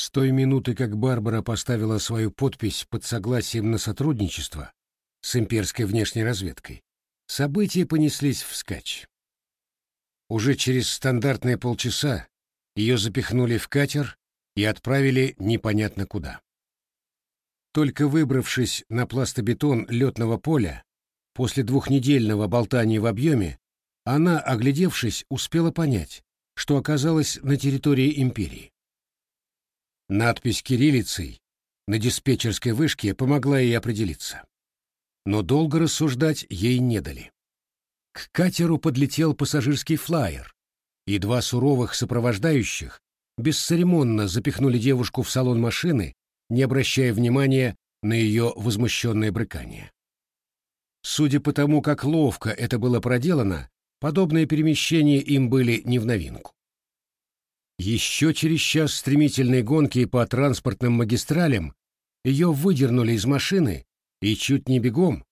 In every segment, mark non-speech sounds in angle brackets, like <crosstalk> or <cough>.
С той минуты, как Барбара поставила свою подпись под согласием на сотрудничество с имперской внешней разведкой, события понеслись вскачь. Уже через стандартные полчаса ее запихнули в катер и отправили непонятно куда. Только выбравшись на пластобетон летного поля, после двухнедельного болтания в объеме, она, оглядевшись, успела понять, что оказалась на территории империи. Надпись кириллицей на диспетчерской вышке помогла ей определиться. Но долго рассуждать ей не дали. К катеру подлетел пассажирский флайер, и два суровых сопровождающих бесцеремонно запихнули девушку в салон машины, не обращая внимания на ее возмущенное брыкание. Судя по тому, как ловко это было проделано, подобные перемещения им были не в новинку. Еще через час стремительной гонки по транспортным магистралям ее выдернули из машины и чуть не бегом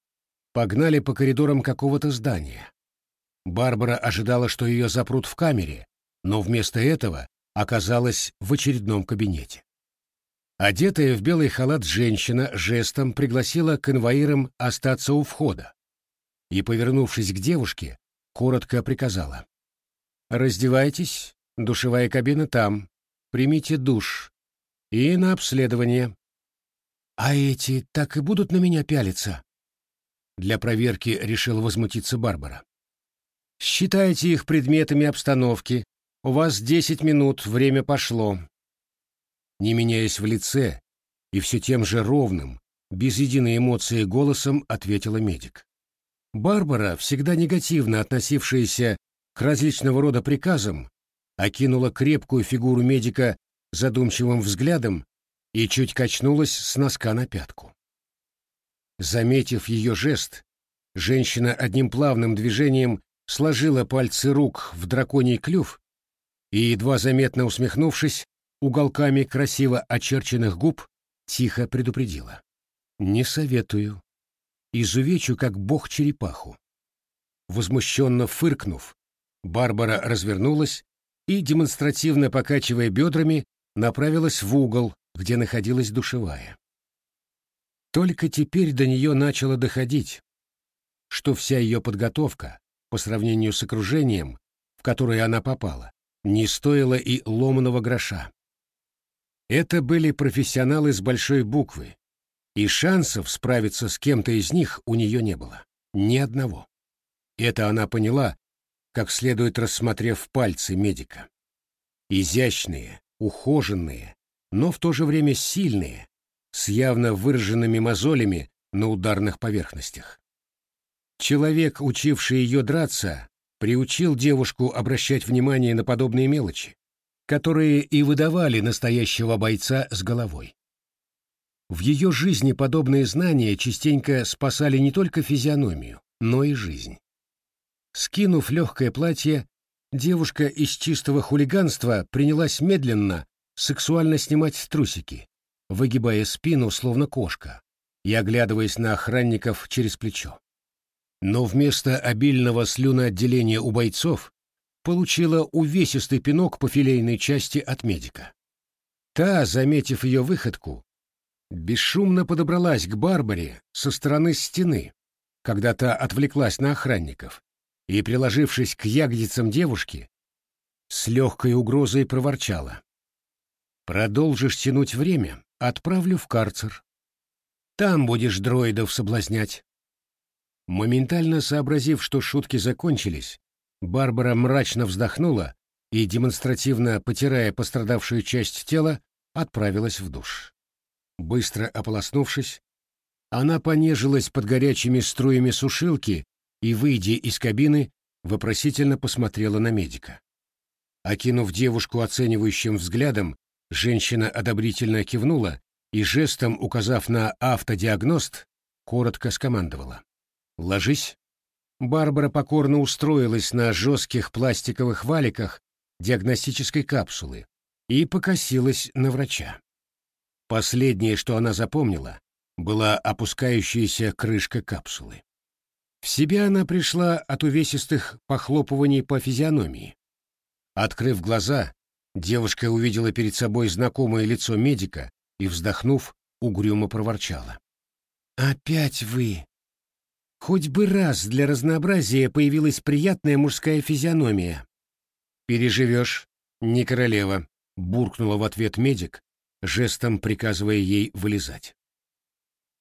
погнали по коридорам какого-то здания. Барбара ожидала, что ее запрут в камере, но вместо этого оказалась в очередном кабинете. Одетая в белый халат женщина жестом пригласила конвоирам остаться у входа и, повернувшись к девушке, коротко приказала. «Раздевайтесь, душевая кабина там, примите душ и на обследование». «А эти так и будут на меня пялиться?» Для проверки решила возмутиться Барбара. «Считайте их предметами обстановки. У вас десять минут, время пошло», не меняясь в лице и все тем же ровным, без единой эмоции голосом ответила медик. Барбара, всегда негативно относившаяся к различного рода приказам, окинула крепкую фигуру медика задумчивым взглядом и чуть качнулась с носка на пятку. Заметив ее жест, женщина одним плавным движением сложила пальцы рук в драконий клюв и, едва заметно усмехнувшись, уголками красиво очерченных губ, тихо предупредила. «Не советую. Изувечу, как бог черепаху». Возмущенно фыркнув, Барбара развернулась и, демонстративно покачивая бедрами, направилась в угол, где находилась душевая. Только теперь до нее начало доходить, что вся ее подготовка, по сравнению с окружением, в которое она попала, не стоила и ломаного гроша. Это были профессионалы с большой буквы, и шансов справиться с кем-то из них у нее не было. Ни одного. Это она поняла, как следует рассмотрев пальцы медика. Изящные, ухоженные, но в то же время сильные, с явно выраженными мозолями на ударных поверхностях. Человек, учивший ее драться, приучил девушку обращать внимание на подобные мелочи, которые и выдавали настоящего бойца с головой. В ее жизни подобные знания частенько спасали не только физиономию, но и жизнь. Скинув легкое платье, девушка из чистого хулиганства принялась медленно, сексуально снимать трусики, выгибая спину, словно кошка, и оглядываясь на охранников через плечо. Но вместо обильного слюноотделения у бойцов получила увесистый пинок по филейной части от медика. Та, заметив ее выходку, бесшумно подобралась к Барбаре со стороны стены, когда та отвлеклась на охранников, и, приложившись к ягодицам девушки, с легкой угрозой проворчала. «Продолжишь тянуть время, отправлю в карцер. Там будешь дроидов соблазнять». Моментально сообразив, что шутки закончились, Барбара мрачно вздохнула и, демонстративно потирая пострадавшую часть тела, отправилась в душ. Быстро ополоснувшись, она понежилась под горячими струями сушилки и, выйдя из кабины, вопросительно посмотрела на медика. Окинув девушку оценивающим взглядом, женщина одобрительно кивнула и, жестом указав на автодиагност, коротко скомандовала. «Ложись». Барбара покорно устроилась на жестких пластиковых валиках диагностической капсулы и покосилась на врача. Последнее, что она запомнила, была опускающаяся крышка капсулы. В себя она пришла от увесистых похлопываний по физиономии. Открыв глаза, Девушка увидела перед собой знакомое лицо медика и, вздохнув, угрюмо проворчала. «Опять вы!» Хоть бы раз для разнообразия появилась приятная мужская физиономия. «Переживешь, не королева», — буркнула в ответ медик, жестом приказывая ей вылезать.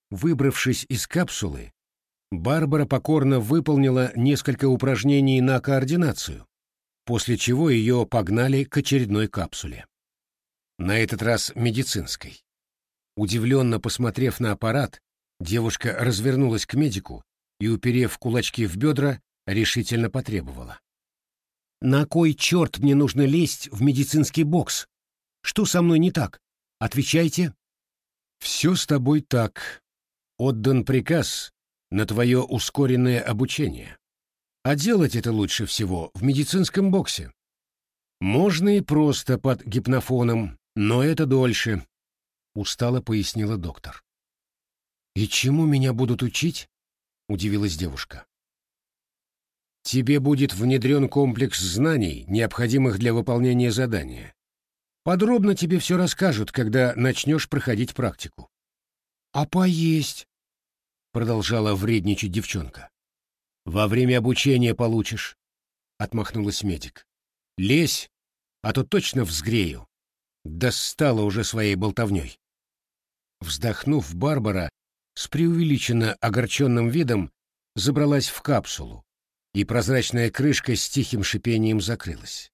Выбравшись из капсулы, Барбара покорно выполнила несколько упражнений на координацию, после чего ее погнали к очередной капсуле. На этот раз медицинской. Удивленно посмотрев на аппарат, девушка развернулась к медику и, уперев кулачки в бедра, решительно потребовала. «На кой черт мне нужно лезть в медицинский бокс? Что со мной не так? Отвечайте». «Все с тобой так. Отдан приказ на твое ускоренное обучение. А делать это лучше всего в медицинском боксе. Можно и просто под гипнофоном, но это дольше», — устало пояснила доктор. «И чему меня будут учить?» — удивилась девушка. «Тебе будет внедрен комплекс знаний, необходимых для выполнения задания. Подробно тебе все расскажут, когда начнешь проходить практику». «А поесть?» — продолжала вредничать девчонка. «Во время обучения получишь», — отмахнулась медик. «Лезь, а то точно взгрею. Достала уже своей болтовней». Вздохнув, Барбара с преувеличенно огорченным видом забралась в капсулу, и прозрачная крышка с тихим шипением закрылась.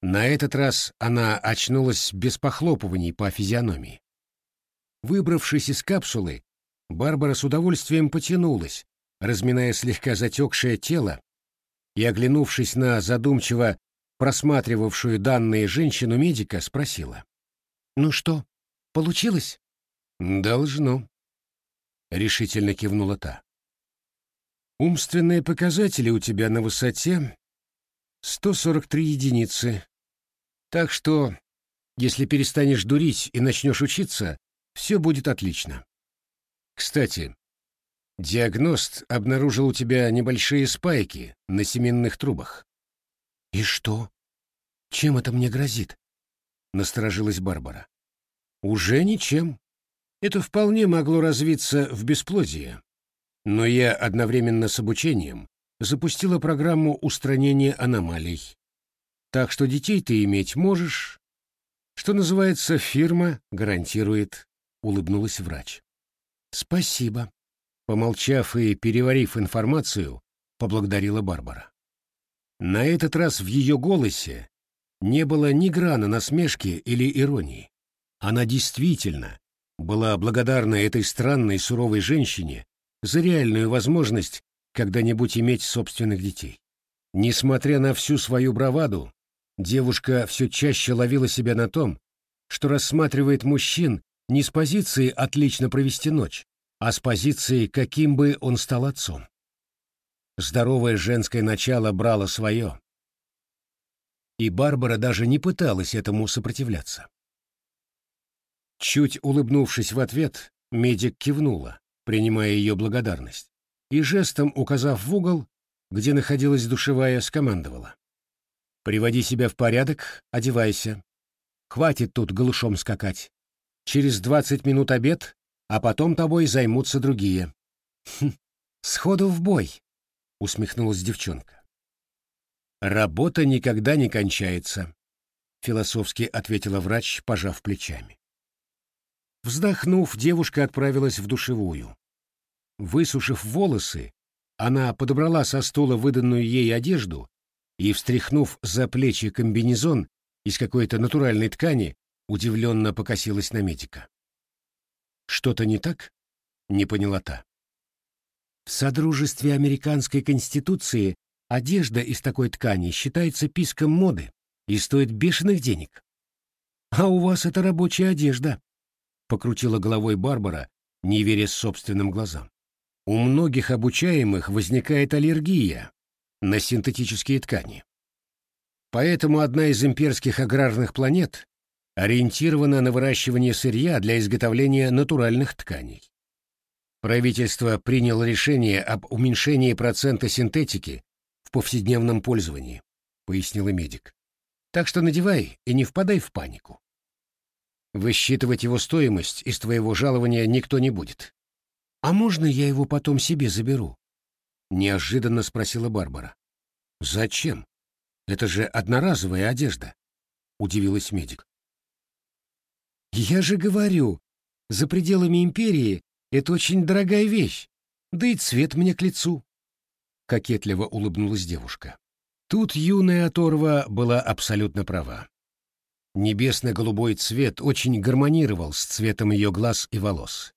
На этот раз она очнулась без похлопываний по физиономии. Выбравшись из капсулы, Барбара с удовольствием потянулась, разминая слегка затекшее тело, и, оглянувшись на задумчиво просматривавшую данные женщину-медика, спросила. «Ну что, получилось?» «Должно», — решительно кивнула та. «Умственные показатели у тебя на высоте 143 единицы. Так что, если перестанешь дурить и начнешь учиться, все будет отлично. Кстати, диагност обнаружил у тебя небольшие спайки на семенных трубах». «И что? Чем это мне грозит?» — насторожилась Барбара. «Уже ничем. Это вполне могло развиться в бесплодие. Но я одновременно с обучением запустила программу устранения аномалий. Так что детей ты иметь можешь. Что называется, фирма гарантирует, — улыбнулась врач. Спасибо. Помолчав и переварив информацию, поблагодарила Барбара. На этот раз в ее голосе не было ни грана насмешки или иронии. Она действительно была благодарна этой странной суровой женщине за реальную возможность когда-нибудь иметь собственных детей. Несмотря на всю свою браваду, девушка все чаще ловила себя на том, что рассматривает мужчин не с позиции «отлично провести ночь», а с позиции «каким бы он стал отцом». Здоровое женское начало брало свое. И Барбара даже не пыталась этому сопротивляться. Чуть улыбнувшись в ответ, медик кивнула, принимая ее благодарность, и жестом, указав в угол, где находилась душевая, скомандовала. «Приводи себя в порядок, одевайся. Хватит тут голышом скакать. Через двадцать минут обед, а потом тобой займутся другие». «Хм, сходу в бой», — усмехнулась девчонка. «Работа никогда не кончается», — философски ответила врач, пожав плечами. Вздохнув, девушка отправилась в душевую. Высушив волосы, она подобрала со стула выданную ей одежду и, встряхнув за плечи комбинезон из какой-то натуральной ткани, удивленно покосилась на медика. «Что-то не так?» — не поняла та. «В Содружестве Американской Конституции одежда из такой ткани считается писком моды и стоит бешеных денег. А у вас это рабочая одежда», покрутила головой Барбара, не веря собственным глазам. У многих обучаемых возникает аллергия на синтетические ткани. Поэтому одна из имперских аграрных планет ориентирована на выращивание сырья для изготовления натуральных тканей. Правительство приняло решение об уменьшении процента синтетики в повседневном пользовании, пояснила медик. Так что надевай и не впадай в панику. Высчитывать его стоимость из твоего жалования никто не будет. А можно я его потом себе заберу? Неожиданно спросила Барбара. Зачем? Это же одноразовая одежда, удивилась медик. Я же говорю, за пределами империи это очень дорогая вещь, да и цвет мне к лицу. Кокетливо улыбнулась девушка. Тут юная оторва была абсолютно права. Небесно-голубой цвет очень гармонировал с цветом ее глаз и волос.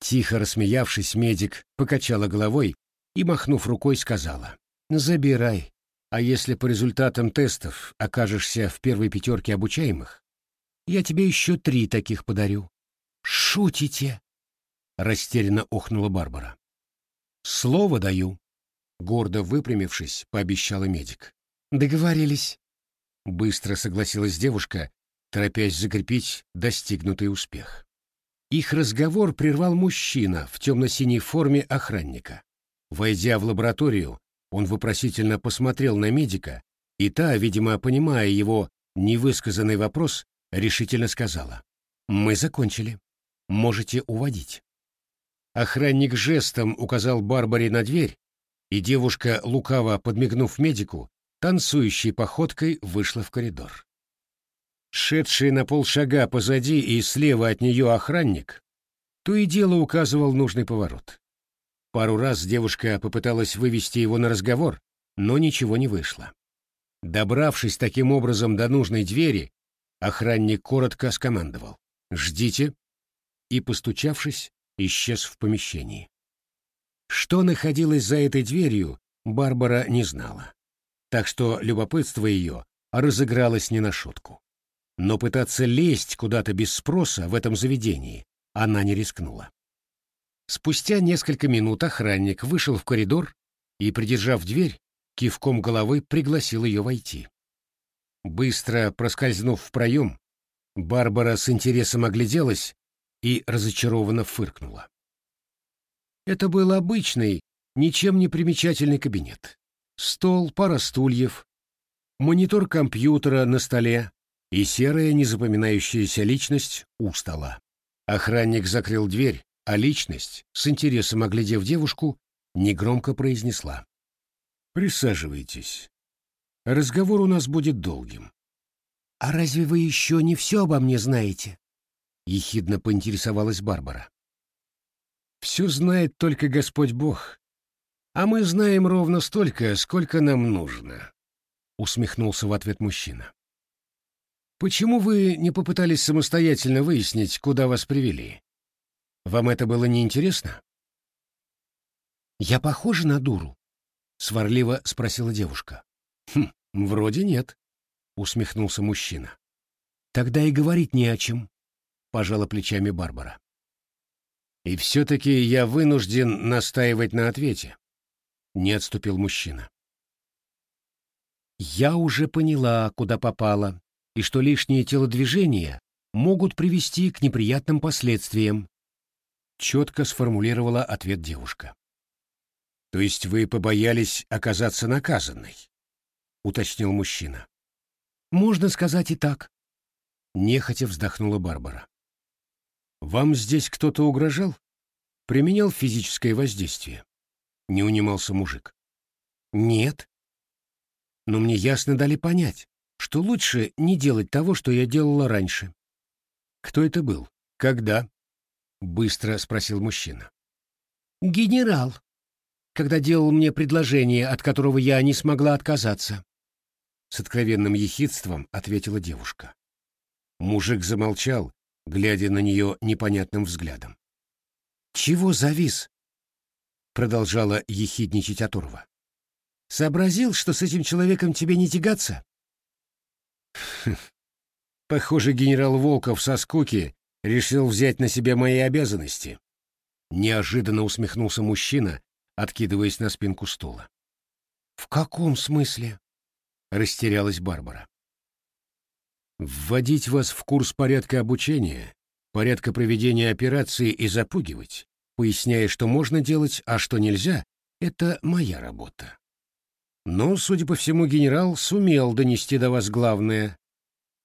Тихо рассмеявшись, медик покачала головой и, махнув рукой, сказала, «Забирай, а если по результатам тестов окажешься в первой пятерке обучаемых, я тебе еще три таких подарю». «Шутите?» — растерянно охнула Барбара. «Слово даю», — гордо выпрямившись, пообещала медик. «Договорились». Быстро согласилась девушка, торопясь закрепить достигнутый успех. Их разговор прервал мужчина в темно-синей форме охранника. Войдя в лабораторию, он вопросительно посмотрел на медика, и та, видимо, понимая его невысказанный вопрос, решительно сказала. «Мы закончили. Можете уводить». Охранник жестом указал Барбаре на дверь, и девушка, лукаво подмигнув медику, танцующей походкой вышла в коридор. Шедший на полшага позади и слева от нее охранник то и дело указывал нужный поворот. Пару раз девушка попыталась вывести его на разговор, но ничего не вышло. Добравшись таким образом до нужной двери, охранник коротко скомандовал «Ждите» и, постучавшись, исчез в помещении. Что находилось за этой дверью, Барбара не знала, так что любопытство ее разыгралось не на шутку. Но пытаться лезть куда-то без спроса в этом заведении она не рискнула. Спустя несколько минут охранник вышел в коридор и, придержав дверь, кивком головы пригласил ее войти. Быстро проскользнув в проем, Барбара с интересом огляделась и разочарованно фыркнула. Это был обычный, ничем не примечательный кабинет. Стол, пара стульев, монитор компьютера на столе и серая незапоминающаяся личность у стола. Охранник закрыл дверь, а личность, с интересом оглядев девушку, негромко произнесла. «Присаживайтесь. Разговор у нас будет долгим». «А разве вы еще не все обо мне знаете?» — ехидно поинтересовалась Барбара. «Все знает только Господь Бог, а мы знаем ровно столько, сколько нам нужно», — усмехнулся в ответ мужчина. «Почему вы не попытались самостоятельно выяснить, куда вас привели? Вам это было неинтересно?» «Я похожа на дуру?» — сварливо спросила девушка. «Хм, вроде нет», — усмехнулся мужчина. «Тогда и говорить не о чем», — пожала плечами Барбара. «И все-таки я вынужден настаивать на ответе», — не отступил мужчина. «Я уже поняла, куда попала, и что лишние телодвижения могут привести к неприятным последствиям», — четко сформулировала ответ девушка. «То есть вы побоялись оказаться наказанной?» — уточнил мужчина. «Можно сказать и так», — нехотя вздохнула Барбара. «Вам здесь кто-то угрожал? Применял физическое воздействие?» — не унимался мужик. «Нет. Но мне ясно дали понять, что лучше не делать того, что я делала раньше». «Кто это был? Когда?» — быстро спросил мужчина. «Генерал, когда делал мне предложение, от которого я не смогла отказаться». С откровенным ехидством ответила девушка. Мужик замолчал, глядя на нее непонятным взглядом. «Чего завис?» — продолжала ехидничать Атурова. «Сообразил, что с этим человеком тебе не тягаться?» <laughs> «Похоже, генерал Волков со скуки решил взять на себя мои обязанности». Неожиданно усмехнулся мужчина, откидываясь на спинку стула. «В каком смысле?» — растерялась Барбара. «Вводить вас в курс порядка обучения, порядка проведения операции и запугивать, поясняя, что можно делать, а что нельзя, это моя работа. Но, судя по всему, генерал сумел донести до вас главное.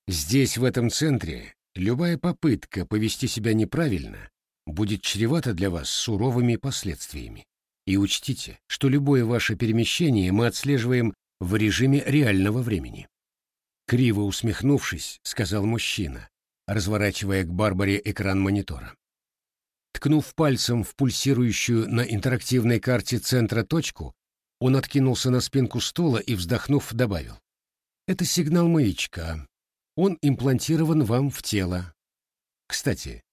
Здесь, в этом центре, любая попытка повести себя неправильно будет чревата для вас суровыми последствиями. И учтите, что любое ваше перемещение мы отслеживаем в режиме реального времени. Криво усмехнувшись, сказал мужчина, разворачивая к Барбаре экран монитора. Ткнув пальцем в пульсирующую на интерактивной карте центра точку, он откинулся на спинку стула и, вздохнув, добавил. «Это сигнал маячка. Он имплантирован вам в тело. Кстати,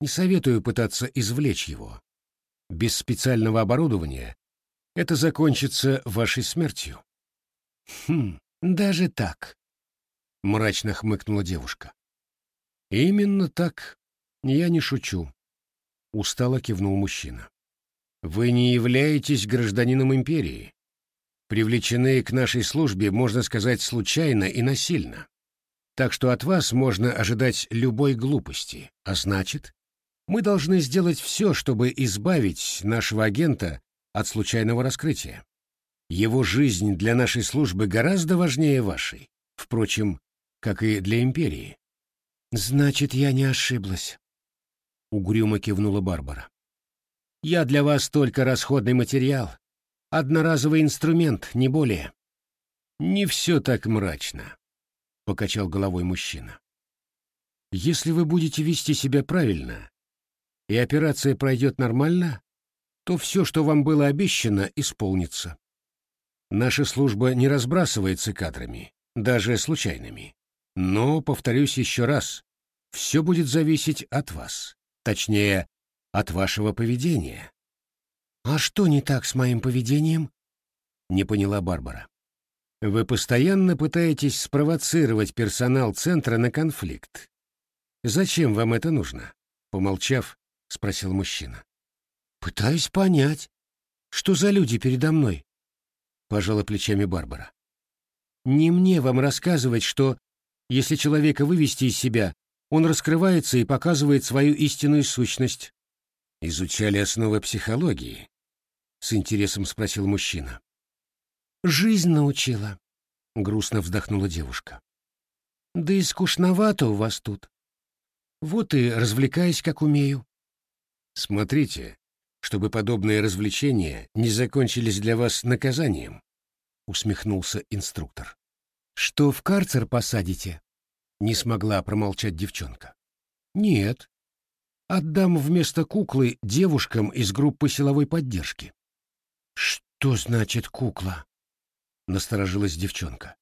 не советую пытаться извлечь его. Без специального оборудования это закончится вашей смертью». «Хм, даже так», — мрачно хмыкнула девушка. «Именно так. Я не шучу», — устало кивнул мужчина. Вы не являетесь гражданином империи. Привлечены к нашей службе, можно сказать, случайно и насильно. Так что от вас можно ожидать любой глупости. А значит, мы должны сделать все, чтобы избавить нашего агента от случайного раскрытия. Его жизнь для нашей службы гораздо важнее вашей. Впрочем, как и для империи. Значит, я не ошиблась. Угрюмо кивнула Барбара. Я для вас только расходный материал, одноразовый инструмент, не более. Не все так мрачно, — покачал головой мужчина. Если вы будете вести себя правильно, и операция пройдет нормально, то все, что вам было обещано, исполнится. Наша служба не разбрасывается кадрами, даже случайными. Но, повторюсь еще раз, все будет зависеть от вас. Точнее, от вашего поведения. А что не так с моим поведением? Не поняла Барбара. Вы постоянно пытаетесь спровоцировать персонал центра на конфликт. Зачем вам это нужно? Помолчав, спросил мужчина. Пытаюсь понять, что за люди передо мной. Пожала плечами Барбара. Не мне вам рассказывать, что если человека вывести из себя, он раскрывается и показывает свою истинную сущность. Изучали основы психологии? С интересом спросил мужчина. Жизнь научила, грустно вздохнула девушка. Да и скучновато у вас тут. Вот и развлекаюсь, как умею. Смотрите, чтобы подобные развлечения не закончились для вас наказанием, усмехнулся инструктор. Что в карцер посадите? Не смогла промолчать девчонка. Нет, отдам вместо куклы девушкам из группы силовой поддержки. Что значит кукла? Насторожилась девчонка.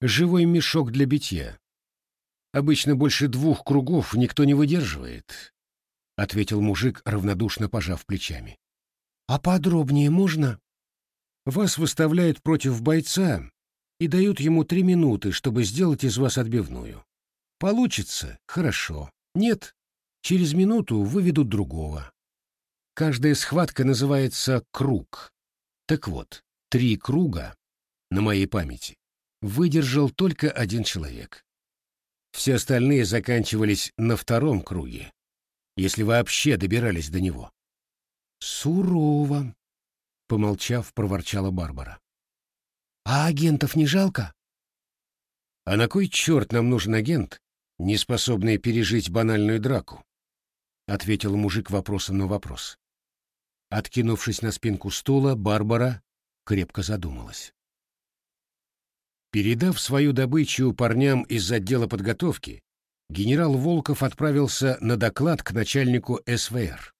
Живой мешок для битья. Обычно больше двух кругов никто не выдерживает, ответил мужик, равнодушно пожав плечами. А подробнее можно? Вас выставляют против бойца и дают ему три минуты, чтобы сделать из вас отбивную. Получится — хорошо. Нет Через минуту выведут другого. Каждая схватка называется «круг». Так вот, три круга, на моей памяти, выдержал только один человек. Все остальные заканчивались на втором круге, если вообще добирались до него. «Сурово», — помолчав, проворчала Барбара. «А агентов не жалко?» «А на кой черт нам нужен агент, не способный пережить банальную драку?» ответил мужик вопросом на вопрос. Откинувшись на спинку стула, Барбара крепко задумалась. Передав свою добычу парням из отдела подготовки, генерал Волков отправился на доклад к начальнику СВР.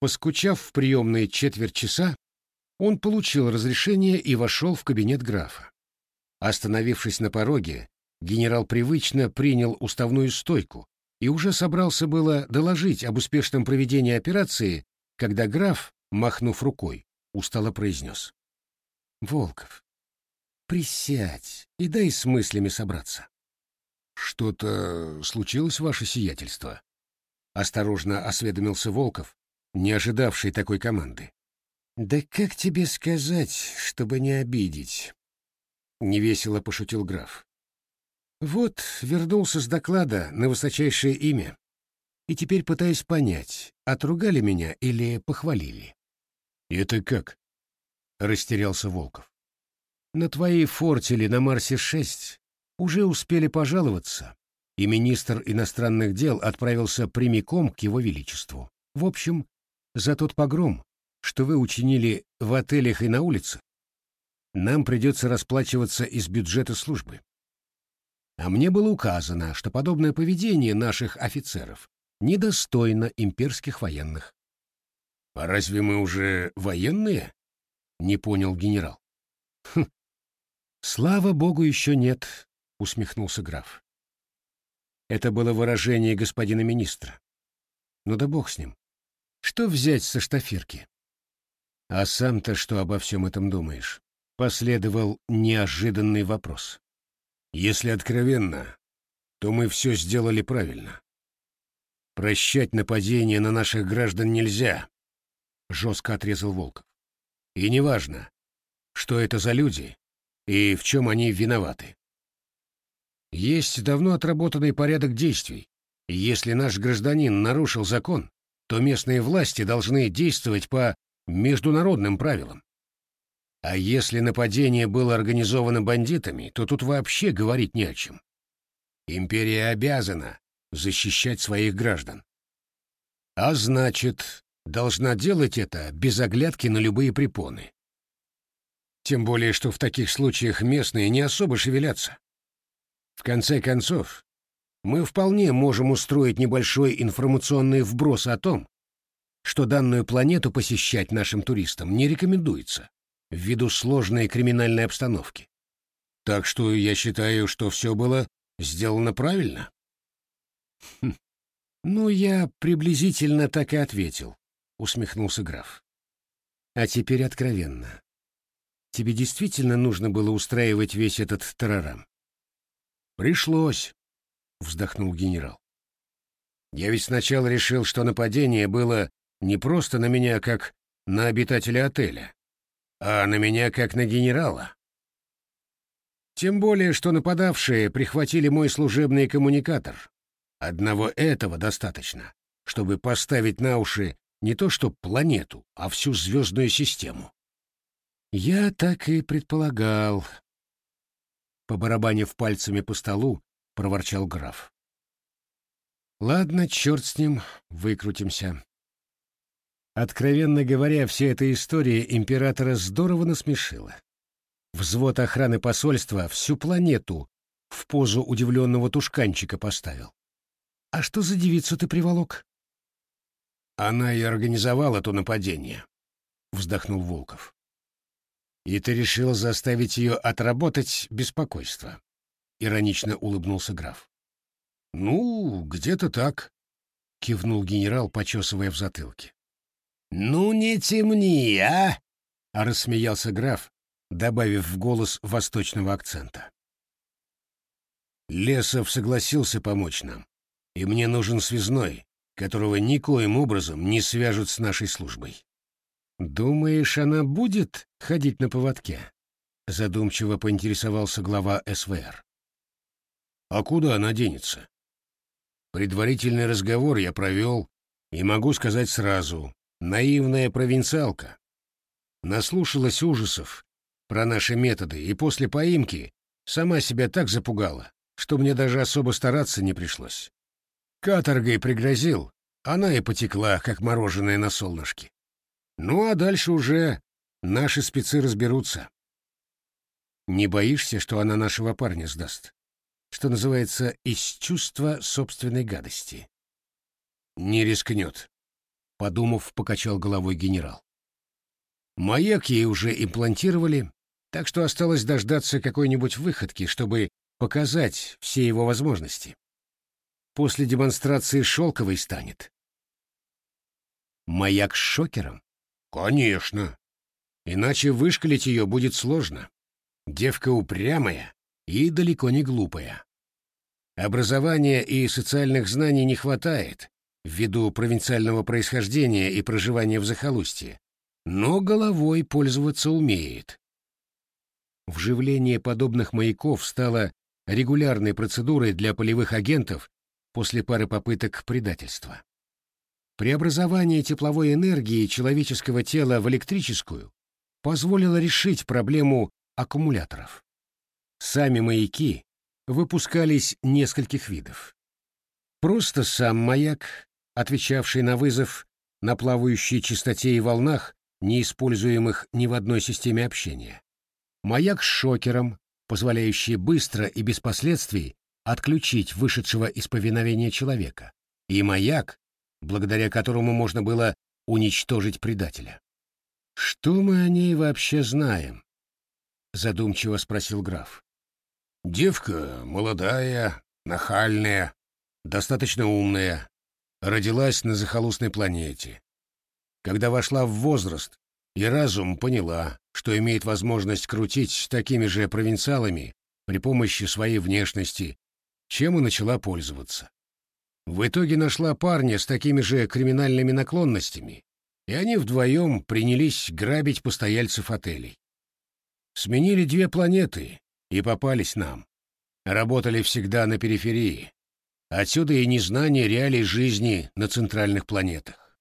Поскучав в приемной четверть часа, он получил разрешение и вошел в кабинет графа. Остановившись на пороге, генерал привычно принял уставную стойку, и уже собрался было доложить об успешном проведении операции, когда граф, махнув рукой, устало произнес. «Волков, присядь и дай с мыслями собраться». «Что-то случилось, ваше сиятельство?» Осторожно осведомился Волков, не ожидавший такой команды. «Да как тебе сказать, чтобы не обидеть?» Невесело пошутил граф. Вот вернулся с доклада на высочайшее имя. И теперь пытаюсь понять, отругали меня или похвалили. — Это как? — растерялся Волков. На твои фортели на Марсе-6 уже успели пожаловаться, и министр иностранных дел отправился прямиком к его величеству. В общем, за тот погром, что вы учинили в отелях и на улице, нам придется расплачиваться из бюджета службы. А мне было указано, что подобное поведение наших офицеров недостойно имперских военных. — А разве мы уже военные? — не понял генерал. Хм. «Слава богу, еще нет», — усмехнулся граф. Это было выражение господина министра. Ну да бог с ним. Что взять со штафирки? А сам-то что обо всем этом думаешь? Последовал неожиданный вопрос. Если откровенно, то мы все сделали правильно. Прощать нападение на наших граждан нельзя, — жестко отрезал Волков. И неважно, что это за люди и в чем они виноваты. Есть давно отработанный порядок действий, если наш гражданин нарушил закон, то местные власти должны действовать по международным правилам. А если нападение было организовано бандитами, то тут вообще говорить не о чем. Империя обязана защищать своих граждан. А значит, должна делать это без оглядки на любые препоны. Тем более, что в таких случаях местные не особо шевелятся. В конце концов, мы вполне можем устроить небольшой информационный вброс о том, что данную планету посещать нашим туристам не рекомендуется ввиду сложной криминальной обстановки. Так что я считаю, что все было сделано правильно. Хм. Ну, я приблизительно так и ответил, усмехнулся граф. А теперь откровенно. Тебе действительно нужно было устраивать весь этот тарарам? Пришлось, вздохнул генерал. Я ведь сначала решил, что нападение было не просто на меня как на обитателя отеля, а на меня как на генерала. Тем более, что нападавшие прихватили мой служебный коммуникатор. Одного этого достаточно, чтобы поставить на уши не то что планету, а всю звездную систему. Я так и предполагал. Побарабанив пальцами по столу, проворчал граф. Ладно, черт с ним, выкрутимся. Откровенно говоря, вся эта история императора здорово насмешила. Взвод охраны посольства всю планету в позу удивленного тушканчика поставил. «А что за девицу ты приволок?» «Она и организовала то нападение», — вздохнул Волков. «И ты решил заставить ее отработать беспокойство?» — иронично улыбнулся граф. «Ну, где-то так», — кивнул генерал, почесывая в затылке. «Ну не темни, а!» — рассмеялся граф, добавив в голос восточного акцента. Лесов согласился помочь нам, и мне нужен связной, которого никоим образом не свяжут с нашей службой. «Думаешь, она будет ходить на поводке?» — задумчиво поинтересовался глава СВР. «А куда она денется?» Предварительный разговор я провел, и могу сказать сразу, наивная провинциалка. Наслушалась ужасов про наши методы, и после поимки сама себя так запугала, что мне даже особо стараться не пришлось. Каторгой пригрозил, она и потекла, как мороженое на солнышке. Ну а дальше уже наши спецы разберутся. Не боишься, что она нашего парня сдаст? Что называется, из чувства собственной гадости. Не рискнет, подумав, покачал головой генерал. Маяк ей уже имплантировали, так что осталось дождаться какой-нибудь выходки, чтобы показать все его возможности. После демонстрации шелковой станет. Маяк с шокером? Конечно. Иначе вышкалить ее будет сложно. Девка упрямая и далеко не глупая. Образования и социальных знаний не хватает, ввиду провинциального происхождения и проживания в захолустье, но головой пользоваться умеет. Вживление подобных маяков стало регулярной процедурой для полевых агентов после пары попыток предательства. Преобразование тепловой энергии человеческого тела в электрическую позволило решить проблему аккумуляторов. Сами маяки выпускались нескольких видов. Просто сам маяк, отвечавший на вызов на плавающей частоте и волнах, не используемых ни в одной системе общения. Маяк с шокером, позволяющий быстро и без последствий отключить вышедшего из повиновения человека. И маяк, благодаря которому можно было уничтожить предателя. «Что мы о ней вообще знаем?» — задумчиво спросил граф. «Девка молодая, нахальная, достаточно умная, родилась на захолустной планете. Когда вошла в возраст и разум поняла, что имеет возможность крутить такими же провинциалами при помощи своей внешности, чем и начала пользоваться. В итоге нашла парня с такими же криминальными наклонностями, и они вдвоем принялись грабить постояльцев отелей. Сменили две планеты и попались нам. Работали всегда на периферии. Отсюда и незнание реалий жизни на центральных планетах.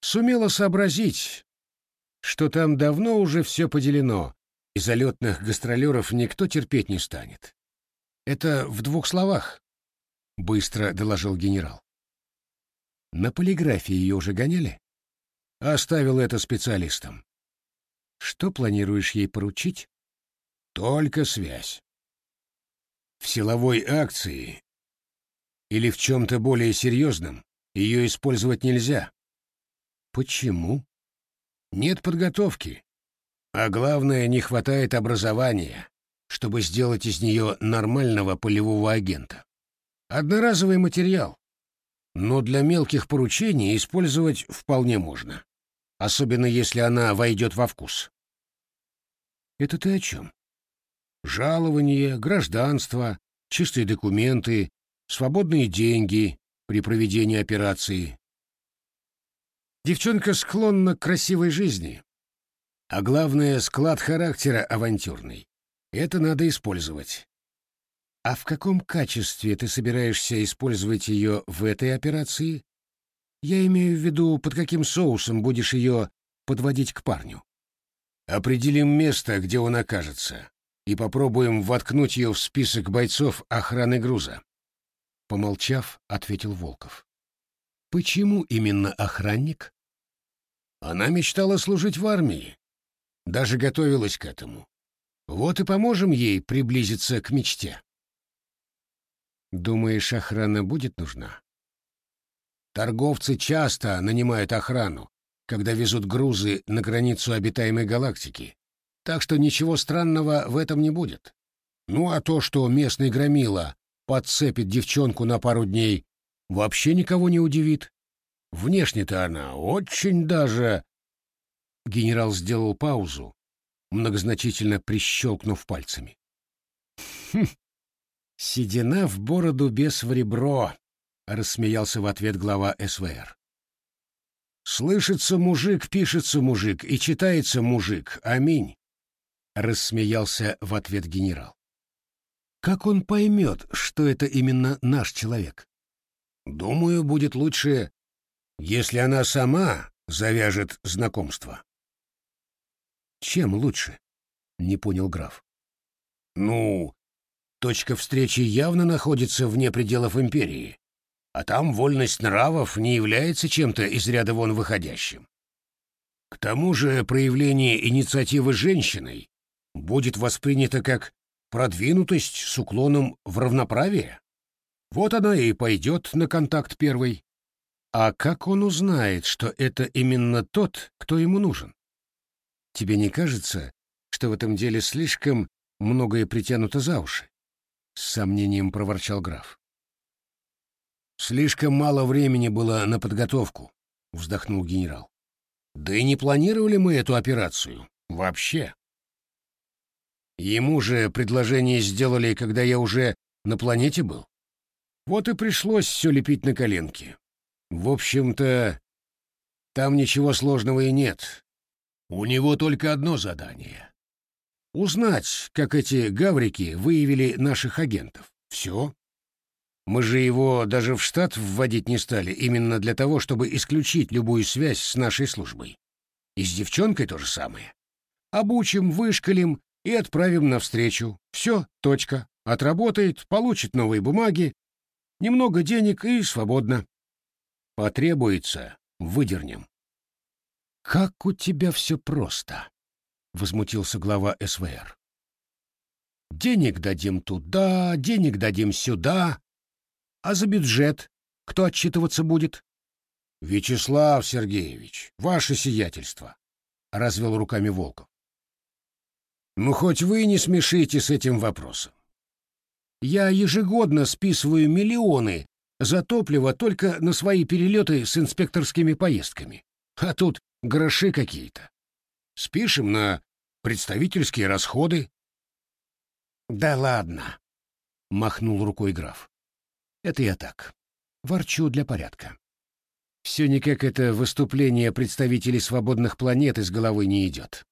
Сумела сообразить, что там давно уже все поделено, и залетных гастролеров никто терпеть не станет. Это в двух словах, — быстро доложил генерал. На полиграфии ее уже гоняли? Оставил это специалистам. Что планируешь ей поручить? Только связь. В силовой акции или в чем-то более серьезном ее использовать нельзя. Почему? Нет подготовки. А главное, не хватает образования, чтобы сделать из нее нормального полевого агента. Одноразовый материал. Но для мелких поручений использовать вполне можно. Особенно если она войдет во вкус. Это ты о чем? Жалование, гражданство, чистые документы, свободные деньги при проведении операции. Девчонка склонна к красивой жизни. А главное, склад характера авантюрный. Это надо использовать. А в каком качестве ты собираешься использовать ее в этой операции? Я имею в виду, под каким соусом будешь ее подводить к парню. Определим место, где он окажется, и попробуем воткнуть ее в список бойцов охраны груза. Помолчав, ответил Волков. Почему именно охранник? Она мечтала служить в армии. Даже готовилась к этому. Вот и поможем ей приблизиться к мечте. Думаешь, охрана будет нужна? Торговцы часто нанимают охрану, когда везут грузы на границу обитаемой галактики, так что ничего странного в этом не будет. Ну а то, что местный громила подцепит девчонку на пару дней, вообще никого не удивит. Внешне-то она очень даже... Генерал сделал паузу, многозначительно прищелкнув пальцами. «Хм, седина в бороду без в ребро», — рассмеялся в ответ глава СВР. «Слышится мужик, пишется мужик и читается мужик. Аминь», — рассмеялся в ответ генерал. «Как он поймет, что это именно наш человек?» «Думаю, будет лучше, если она сама завяжет знакомство». «Чем лучше?» — не понял граф. «Ну, точка встречи явно находится вне пределов империи а там вольность нравов не является чем-то из ряда вон выходящим. К тому же проявление инициативы женщиной будет воспринято как продвинутость с уклоном в равноправие. Вот она и пойдет на контакт первой. А как он узнает, что это именно тот, кто ему нужен? Тебе не кажется, что в этом деле слишком многое притянуто за уши? С сомнением проворчал граф. Слишком мало времени было на подготовку, вздохнул генерал. Да и не планировали мы эту операцию вообще. Ему же предложение сделали, когда я уже на планете был. Вот и пришлось все лепить на коленке. В общем-то, там ничего сложного и нет. У него только одно задание — узнать, как эти гаврики выявили наших агентов. Все. Мы же его даже в штат вводить не стали, именно для того, чтобы исключить любую связь с нашей службой. И с девчонкой то же самое. Обучим, вышкалим и отправим навстречу. Все, точка. Отработает, получит новые бумаги, немного денег и свободно. Потребуется, выдернем. «Как у тебя все просто!» — возмутился глава СВР. «Денег дадим туда, денег дадим сюда. А за бюджет кто отчитываться будет?» «Вячеслав Сергеевич, ваше сиятельство!» — развел руками Волков. «Ну, хоть вы не смешите с этим вопросом. Я ежегодно списываю миллионы за топливо только на свои перелеты с инспекторскими поездками. А тут гроши какие-то. Спишем на представительские расходы. Да ладно, махнул рукой граф. Это я так. Ворчу для порядка. Все никак это выступление представителей свободных планет из головы не идет.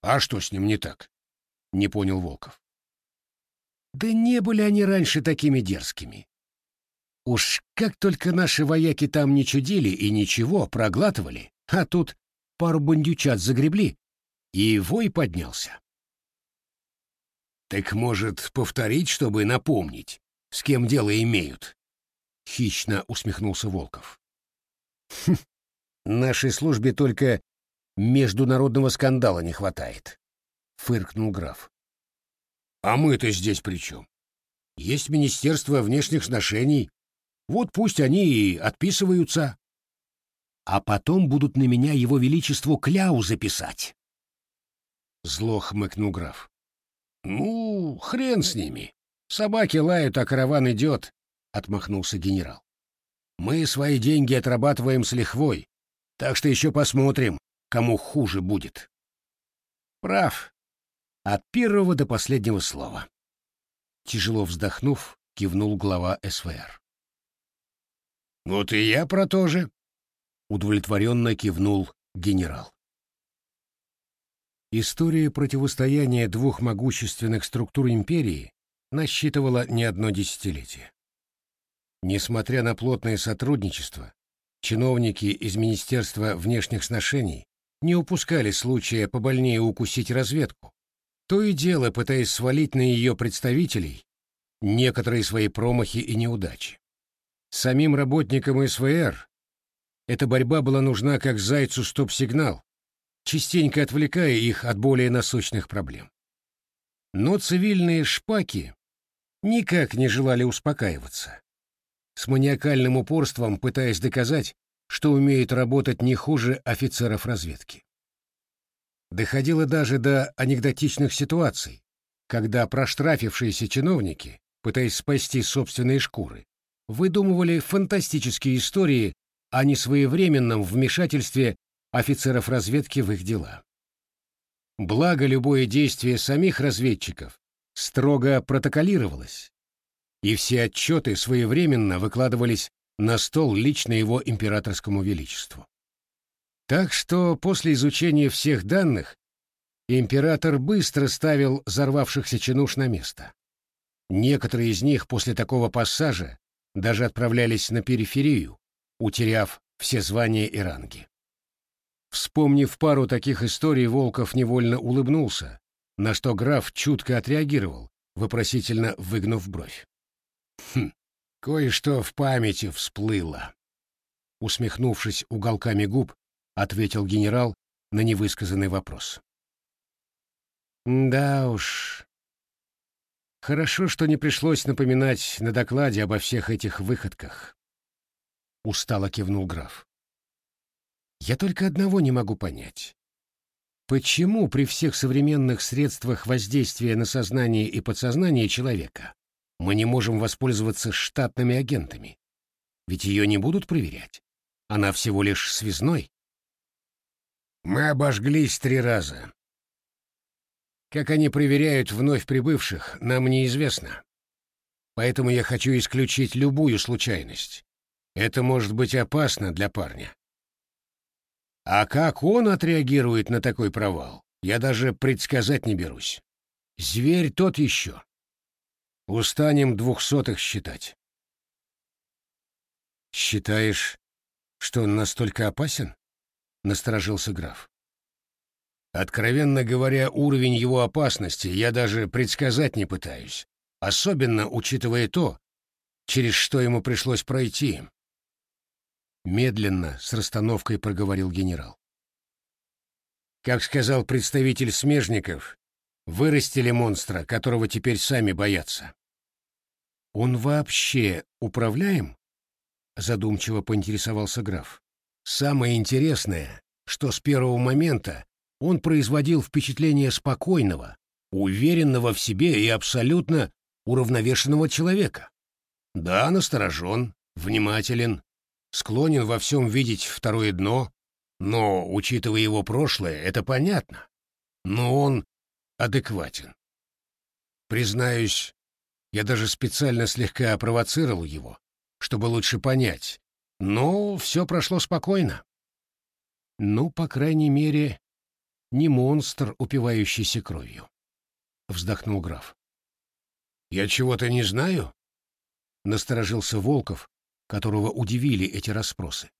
А что с ним не так? Не понял Волков. Да не были они раньше такими дерзкими. Уж как только наши вояки там не чудили и ничего, проглатывали, а тут пару бандючат загребли, и вой поднялся. «Так, может, повторить, чтобы напомнить, с кем дело имеют?» — хищно усмехнулся Волков. «Хм, нашей службе только международного скандала не хватает», — фыркнул граф. «А мы-то здесь при чем? Есть Министерство внешних сношений. Вот пусть они и отписываются а потом будут на меня его величеству кляу записать. Зло хмыкнул граф. Ну, хрен с ними. Собаки лают, а караван идет, отмахнулся генерал. Мы свои деньги отрабатываем с лихвой, так что еще посмотрим, кому хуже будет. Прав. От первого до последнего слова. Тяжело вздохнув, кивнул глава СВР. Вот и я про то же, удовлетворенно кивнул генерал. История противостояния двух могущественных структур империи насчитывала не одно десятилетие. Несмотря на плотное сотрудничество, чиновники из Министерства внешних сношений не упускали случая побольнее укусить разведку, то и дело пытаясь свалить на ее представителей некоторые свои промахи и неудачи. Самим работникам СВР эта борьба была нужна как зайцу стоп-сигнал, частенько отвлекая их от более насущных проблем. Но цивильные шпаки никак не желали успокаиваться, с маниакальным упорством пытаясь доказать, что умеют работать не хуже офицеров разведки. Доходило даже до анекдотичных ситуаций, когда проштрафившиеся чиновники, пытаясь спасти собственные шкуры, выдумывали фантастические истории о несвоевременном вмешательстве офицеров разведки в их дела. Благо, любое действие самих разведчиков строго протоколировалось, и все отчеты своевременно выкладывались на стол лично его императорскому величеству. Так что после изучения всех данных император быстро ставил взорвавшихся чинуш на место. Некоторые из них после такого пассажа даже отправлялись на периферию, утеряв все звания и ранги. Вспомнив пару таких историй, Волков невольно улыбнулся, на что граф чутко отреагировал, вопросительно выгнув бровь. «Хм, кое-что в памяти всплыло», — усмехнувшись уголками губ, ответил генерал на невысказанный вопрос. «Да уж. Хорошо, что не пришлось напоминать на докладе обо всех этих выходках устало кивнул граф. Я только одного не могу понять. Почему при всех современных средствах воздействия на сознание и подсознание человека мы не можем воспользоваться штатными агентами? Ведь ее не будут проверять. Она всего лишь связной. Мы обожглись три раза. Как они проверяют вновь прибывших, нам неизвестно. Поэтому я хочу исключить любую случайность. Это может быть опасно для парня. А как он отреагирует на такой провал, я даже предсказать не берусь. Зверь тот еще. Устанем двухсотых считать. Считаешь, что он настолько опасен? Насторожился граф. Откровенно говоря, уровень его опасности я даже предсказать не пытаюсь, особенно учитывая то, через что ему пришлось пройти. Медленно, с расстановкой проговорил генерал. Как сказал представитель смежников, вырастили монстра, которого теперь сами боятся. Он вообще управляем? Задумчиво поинтересовался граф. Самое интересное, что с первого момента он производил впечатление спокойного, уверенного в себе и абсолютно уравновешенного человека. Да, насторожен, внимателен, склонен во всем видеть второе дно, но, учитывая его прошлое, это понятно. Но он адекватен. Признаюсь, я даже специально слегка провоцировал его, чтобы лучше понять, но все прошло спокойно. Ну, по крайней мере, не монстр, упивающийся кровью. Вздохнул граф. «Я чего-то не знаю?» Насторожился Волков, которого удивили эти расспросы.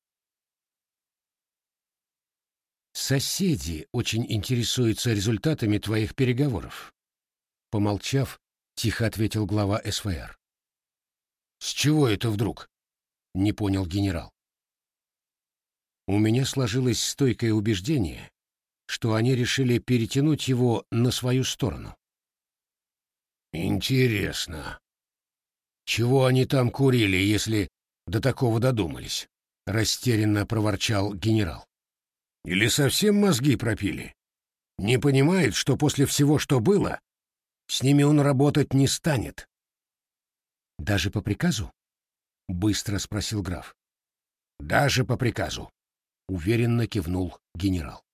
«Соседи очень интересуются результатами твоих переговоров», — помолчав, тихо ответил глава СВР. «С чего это вдруг?» — не понял генерал. «У меня сложилось стойкое убеждение, что они решили перетянуть его на свою сторону». «Интересно. Чего они там курили, если до такого додумались?» — растерянно проворчал генерал. «Или совсем мозги пропили? Не понимает, что после всего, что было, с ними он работать не станет?» «Даже по приказу?» — быстро спросил граф. «Даже по приказу», — уверенно кивнул генерал.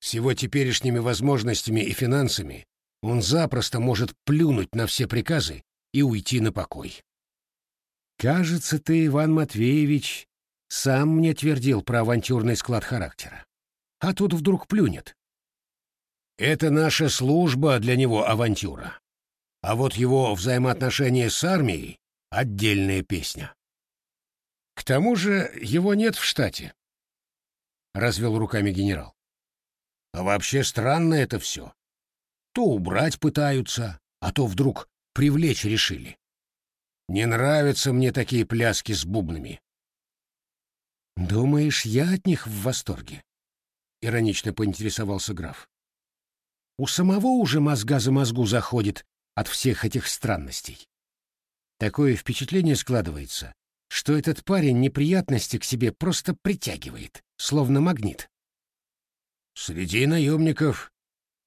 «С его теперешними возможностями и финансами он запросто может плюнуть на все приказы и уйти на покой. «Кажется, ты, Иван Матвеевич, сам мне твердил про авантюрный склад характера. А тут вдруг плюнет. Это наша служба для него авантюра. А вот его взаимоотношения с армией — отдельная песня. К тому же его нет в штате, — развел руками генерал. А вообще странно это все. То убрать пытаются, а то вдруг привлечь решили. Не нравятся мне такие пляски с бубнами. «Думаешь, я от них в восторге?» — иронично поинтересовался граф. «У самого уже мозга за мозгу заходит от всех этих странностей. Такое впечатление складывается, что этот парень неприятности к себе просто притягивает, словно магнит». «Среди наемников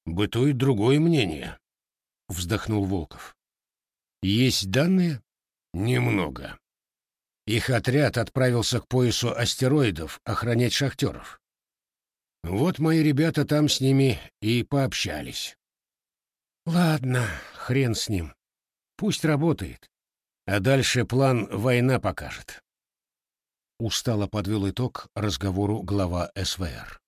бытует другое мнение», — вздохнул Волков. «Есть данные?» «Немного. Их отряд отправился к поясу астероидов охранять шахтеров. Вот мои ребята там с ними и пообщались». «Ладно, хрен с ним. Пусть работает. А дальше план война покажет». Устало подвел итог разговору глава СВР.